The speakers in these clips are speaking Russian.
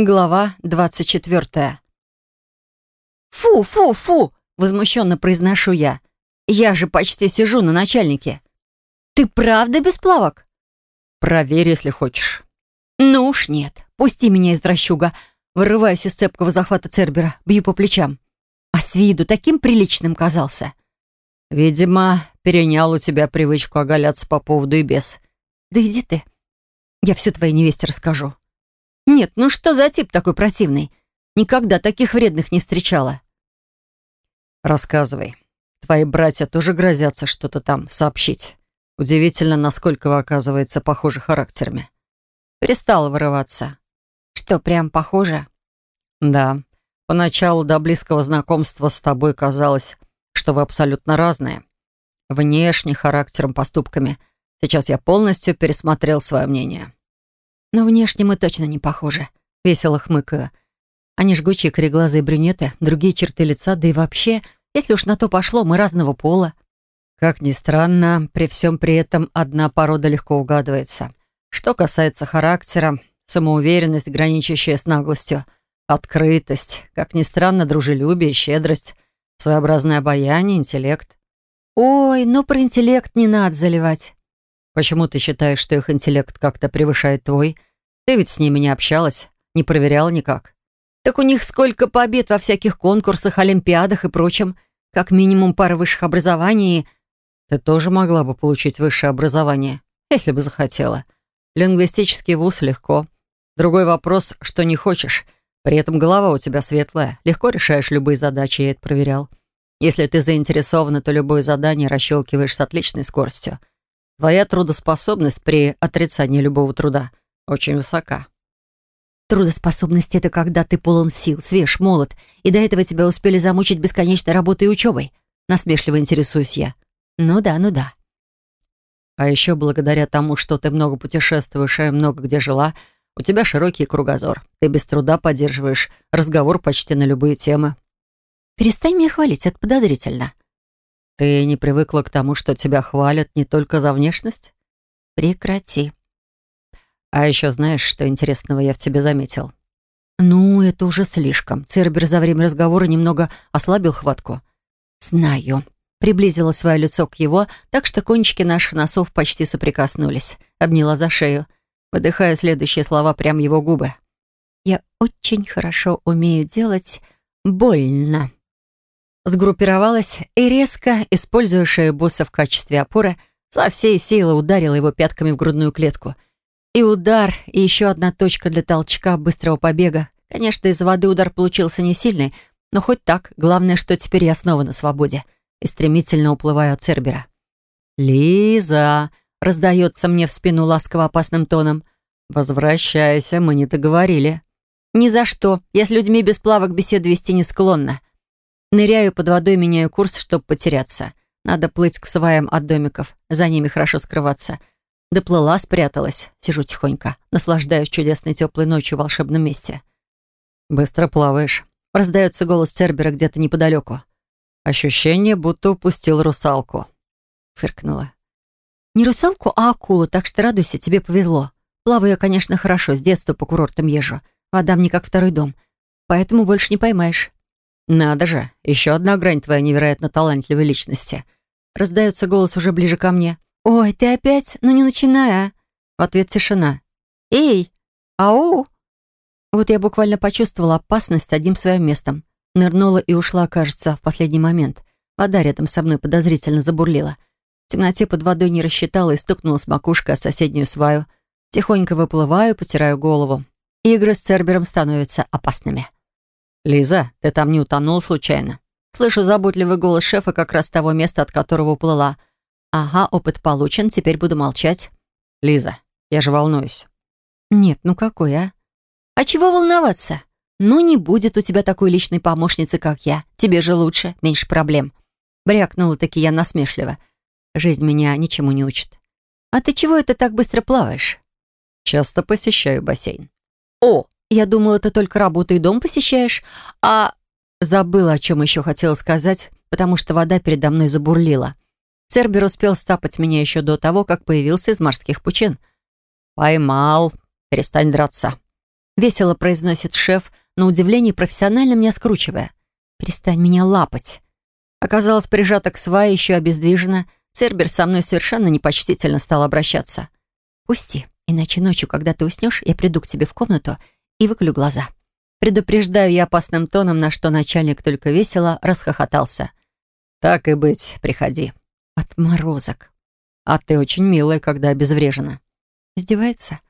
Глава двадцать четвертая. «Фу, фу, фу!» — возмущенно произношу я. «Я же почти сижу на начальнике». «Ты правда без плавок?» «Проверь, если хочешь». «Ну уж нет. Пусти меня, извращуга». Вырываюсь из цепкого захвата Цербера, бью по плечам. А с виду таким приличным казался. «Видимо, перенял у тебя привычку оголяться по поводу и без». «Да иди ты. Я все твоей невесте расскажу». Нет, ну что за тип такой противный? Никогда таких вредных не встречала. Рассказывай. Твои братья тоже грозятся что-то там сообщить. Удивительно, насколько вы, оказывается, похожи характерами. Перестала вырываться. Что, прям похоже? Да. Поначалу до близкого знакомства с тобой казалось, что вы абсолютно разные. Внешне, характером, поступками. Сейчас я полностью пересмотрел свое мнение. Но внешне мы точно не похожи. Весело хмыкаю. Они жгучие кореглазые брюнеты, другие черты лица, да и вообще, если уж на то пошло, мы разного пола. Как ни странно, при всем при этом одна порода легко угадывается. Что касается характера, самоуверенность, граничащая с наглостью, открытость, как ни странно, дружелюбие, щедрость, своеобразное обаяние, интеллект. Ой, ну про интеллект не надо заливать. Почему ты считаешь, что их интеллект как-то превышает твой? Ты ведь с ними не общалась, не проверяла никак. Так у них сколько побед во всяких конкурсах, олимпиадах и прочем. Как минимум пара высших образований. Ты тоже могла бы получить высшее образование, если бы захотела. Лингвистический вуз легко. Другой вопрос, что не хочешь. При этом голова у тебя светлая. Легко решаешь любые задачи, я это проверял. Если ты заинтересована, то любое задание расщелкиваешь с отличной скоростью. Твоя трудоспособность при отрицании любого труда очень высока. Трудоспособность — это когда ты полон сил, свеж, молод, и до этого тебя успели замучить бесконечной работой и учебой. Насмешливо интересуюсь я. Ну да, ну да. А еще благодаря тому, что ты много путешествуешь и много где жила, у тебя широкий кругозор. Ты без труда поддерживаешь разговор почти на любые темы. Перестань меня хвалить, это подозрительно. Ты не привыкла к тому, что тебя хвалят не только за внешность? Прекрати. А еще знаешь, что интересного я в тебе заметил? Ну, это уже слишком. Цербер за время разговора немного ослабил хватку. Знаю. Приблизила свое лицо к его, так что кончики наших носов почти соприкоснулись. Обняла за шею, выдыхая следующие слова прямо его губы. «Я очень хорошо умею делать больно» сгруппировалась и резко, используя шею босса в качестве опоры, со всей силы ударила его пятками в грудную клетку. И удар, и еще одна точка для толчка быстрого побега. Конечно, из воды удар получился не сильный, но хоть так. Главное, что теперь я снова на свободе и стремительно уплываю от Цербера. «Лиза!» — раздается мне в спину ласково опасным тоном. «Возвращайся, мы не договорили». «Ни за что. Я с людьми без плавок беседу вести не склонна». Ныряю под водой, меняю курс, чтобы потеряться. Надо плыть к сваям от домиков, за ними хорошо скрываться. Доплыла, спряталась. Сижу тихонько, наслаждаюсь чудесной теплой ночью в волшебном месте. «Быстро плаваешь», — раздается голос Цербера где-то неподалеку. «Ощущение, будто упустил русалку», — фыркнула. «Не русалку, а акулу, так что радуйся, тебе повезло. Плаваю я, конечно, хорошо, с детства по курортам езжу. Вода мне как второй дом, поэтому больше не поймаешь». «Надо же, еще одна грань твоей невероятно талантливой личности». Раздается голос уже ближе ко мне. «Ой, ты опять? Ну не начинай, а!» В ответ тишина. «Эй! Ау!» Вот я буквально почувствовала опасность одним своим местом. Нырнула и ушла, кажется, в последний момент. Вода рядом со мной подозрительно забурлила. В темноте под водой не рассчитала и стукнула с макушкой о соседнюю сваю. Тихонько выплываю, потираю голову. Игры с Цербером становятся опасными. «Лиза, ты там не утонул случайно?» Слышу заботливый голос шефа как раз того места, от которого уплыла. «Ага, опыт получен, теперь буду молчать». «Лиза, я же волнуюсь». «Нет, ну какой, а? А чего волноваться? Ну не будет у тебя такой личной помощницы, как я. Тебе же лучше, меньше проблем». Брякнула-таки я насмешливо. Жизнь меня ничему не учит. «А ты чего это так быстро плаваешь?» «Часто посещаю бассейн». «О, я думала, ты только работу и дом посещаешь, а...» Забыла, о чем еще хотела сказать, потому что вода передо мной забурлила. Цербер успел стапать меня еще до того, как появился из морских пучин. «Поймал. Перестань драться». Весело произносит шеф, на удивление профессионально меня скручивая. «Перестань меня лапать». Оказалось, прижата к свае, еще обездвижена. Цербер со мной совершенно непочтительно стал обращаться. «Пусти, иначе ночью, когда ты уснешь, я приду к тебе в комнату и выклю глаза». Предупреждаю я опасным тоном, на что начальник только весело расхохотался. «Так и быть, приходи». Отморозок. «А ты очень милая, когда обезврежена». Издевается?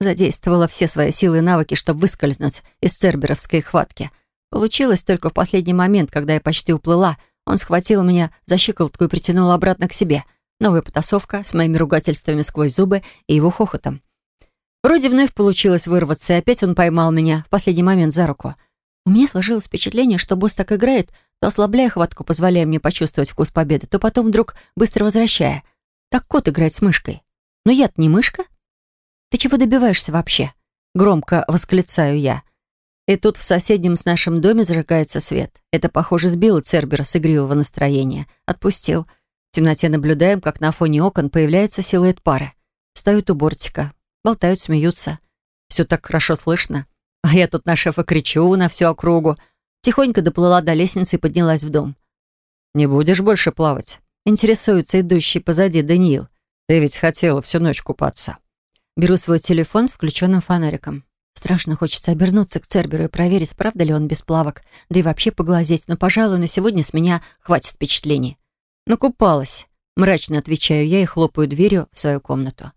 Задействовала все свои силы и навыки, чтобы выскользнуть из церберовской хватки. Получилось только в последний момент, когда я почти уплыла. Он схватил меня за щиколотку и притянул обратно к себе. Новая потасовка с моими ругательствами сквозь зубы и его хохотом. Вроде вновь получилось вырваться, и опять он поймал меня в последний момент за руку. У меня сложилось впечатление, что босс так играет, то ослабляя хватку, позволяя мне почувствовать вкус победы, то потом вдруг быстро возвращая. Так кот играет с мышкой. Но я-то не мышка. Ты чего добиваешься вообще? Громко восклицаю я. И тут в соседнем с нашим доме зажигается свет. Это, похоже, сбило Цербера с игривого настроения. Отпустил. В темноте наблюдаем, как на фоне окон появляется силуэт пары. Встают у бортика, Болтают, смеются. Все так хорошо слышно. А я тут на шефа кричу на всю округу. Тихонько доплыла до лестницы и поднялась в дом. «Не будешь больше плавать?» Интересуется идущий позади Даниил. «Ты ведь хотела всю ночь купаться». Беру свой телефон с включенным фонариком. Страшно хочется обернуться к Церберу и проверить, правда ли он без плавок, да и вообще поглазеть, но, пожалуй, на сегодня с меня хватит впечатлений. Накупалась. Мрачно отвечаю я и хлопаю дверью в свою комнату.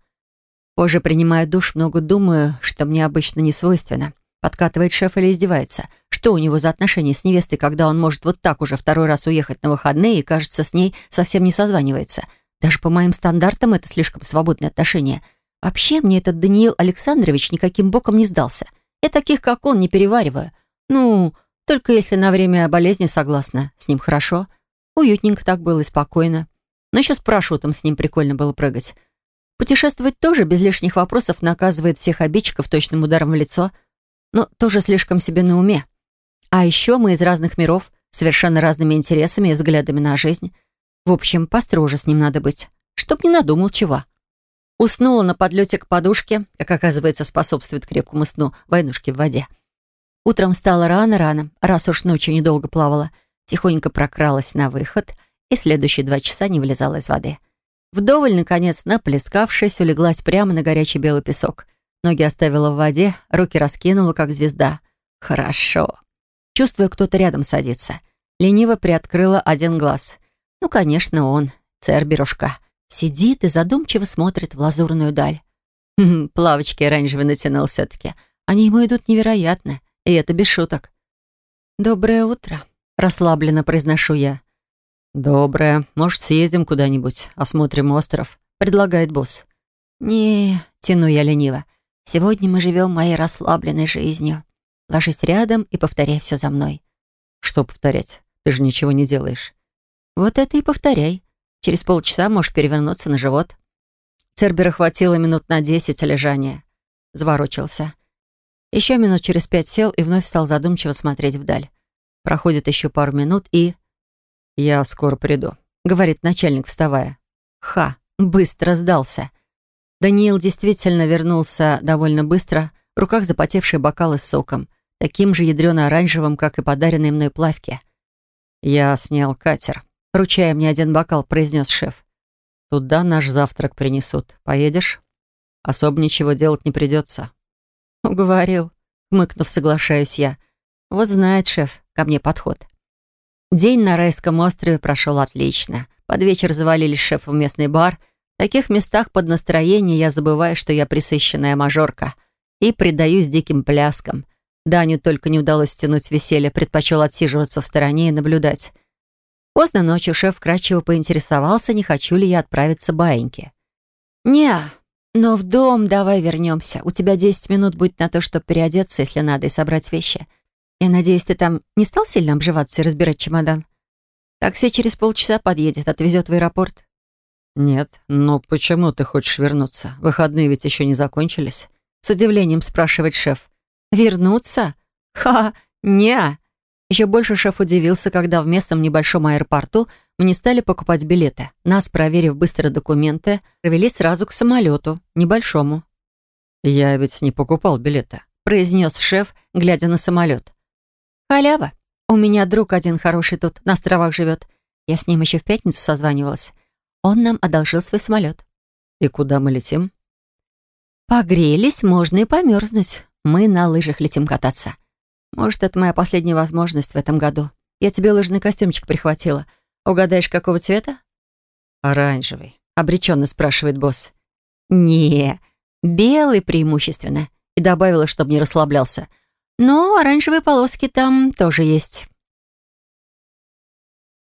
Позже принимаю душ, много думаю, что мне обычно не свойственно. Подкатывает шеф или издевается. Что у него за отношения с невестой, когда он может вот так уже второй раз уехать на выходные и, кажется, с ней совсем не созванивается? Даже по моим стандартам это слишком свободное отношение. Вообще, мне этот Даниил Александрович никаким боком не сдался. Я таких, как он, не перевариваю. Ну, только если на время болезни согласна. С ним хорошо. Уютненько так было и спокойно. Но еще с парашютом с ним прикольно было прыгать. Путешествовать тоже без лишних вопросов наказывает всех обидчиков точным ударом в лицо, но тоже слишком себе на уме. А еще мы из разных миров, совершенно разными интересами и взглядами на жизнь. В общем, построже с ним надо быть, чтоб не надумал чего. Уснула на подлете к подушке, как оказывается, способствует крепкому сну войнушки в воде. Утром встала рано-рано, раз уж ночью недолго плавала, тихонько прокралась на выход и следующие два часа не вылезала из воды. Вдоволь, наконец, наплескавшись, улеглась прямо на горячий белый песок. Ноги оставила в воде, руки раскинула, как звезда. Хорошо. Чувствую, кто-то рядом садится. Лениво приоткрыла один глаз. Ну, конечно, он, Церберушка. Сидит и задумчиво смотрит в лазурную даль. Хм, плавочки оранжевые натянул все-таки. Они ему идут невероятно, и это без шуток. «Доброе утро», — расслабленно произношу я. «Доброе. Может, съездим куда-нибудь, осмотрим остров?» — предлагает босс. «Не», — тяну я лениво. «Сегодня мы живем моей расслабленной жизнью. Ложись рядом и повторяй все за мной». «Что повторять? Ты же ничего не делаешь». «Вот это и повторяй. Через полчаса можешь перевернуться на живот». Цербера хватило минут на десять лежания. Заворочился. Еще минут через пять сел и вновь стал задумчиво смотреть вдаль. Проходит еще пару минут и... «Я скоро приду», — говорит начальник, вставая. «Ха, быстро сдался». Даниил действительно вернулся довольно быстро, в руках запотевшие бокалы с соком, таким же ядрено-оранжевым, как и подаренные мной плавки. «Я снял катер», — вручая мне один бокал, произнес шеф. «Туда наш завтрак принесут. Поедешь? Особо ничего делать не придется». «Уговорил», — хмыкнув, соглашаюсь я. «Вот знает шеф ко мне подход». День на райском острове прошел отлично. Под вечер завалили шефа в местный бар. В таких местах под настроение я забываю, что я присыщенная мажорка. И предаюсь диким пляскам. Даню только не удалось тянуть веселье, предпочел отсиживаться в стороне и наблюдать. Поздно ночью шеф кратчево поинтересовался, не хочу ли я отправиться баиньке. «Не, но в дом давай вернемся. У тебя 10 минут будет на то, чтобы переодеться, если надо, и собрать вещи. Я надеюсь, ты там не стал сильно обживаться и разбирать чемодан? Такси через полчаса подъедет, отвезет в аэропорт. Нет, но почему ты хочешь вернуться? Выходные ведь еще не закончились. С удивлением спрашивает шеф. Вернуться? Ха, не. Еще больше шеф удивился, когда в местном небольшом аэропорту мы не стали покупать билеты. Нас, проверив быстро документы, провели сразу к самолету, небольшому. Я ведь не покупал билета произнес шеф, глядя на самолет. «Халява. У меня друг один хороший тут, на островах живет. Я с ним еще в пятницу созванивалась. Он нам одолжил свой самолет». «И куда мы летим?» «Погрелись, можно и померзнуть. Мы на лыжах летим кататься. Может, это моя последняя возможность в этом году. Я тебе лыжный костюмчик прихватила. Угадаешь, какого цвета?» «Оранжевый», — обреченно спрашивает босс. «Не, белый преимущественно». И добавила, чтобы не расслаблялся. «Но оранжевые полоски там тоже есть».